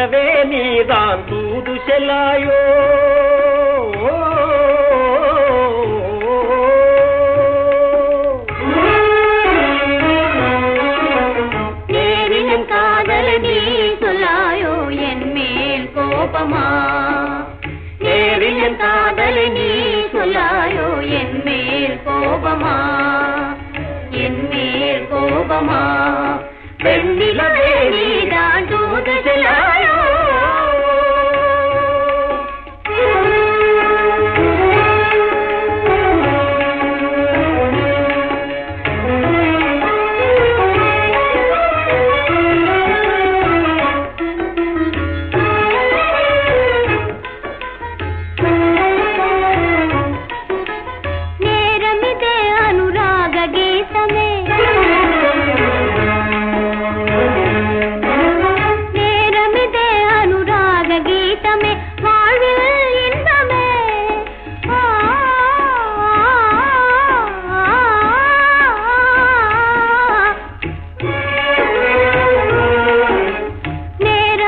எனவே நீதான் தூது செல்லாயோ? கோபமா? தேவியன் காதலை நீ சொல்லாயோ? என் மேல் கோபமா? என் மேல் கோபமா? வெண்ணிலவே நீதான்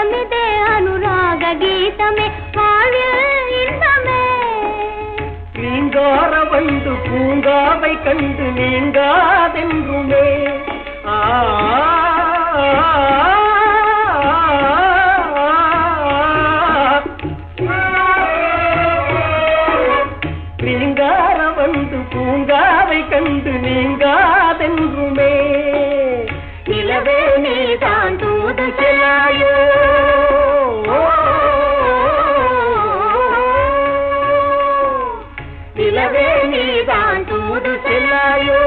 நேரமிதே அனுராக கீதமே வாழ்வில் இன்பமே நீங்கார வந்து பூங்காவை கண்டு நீங்காதென்றுமே ஆ நீங்கார வந்து பூங்காவை கண்டு நீங்கா நிலவே நீதான் தூது செல்லாயோ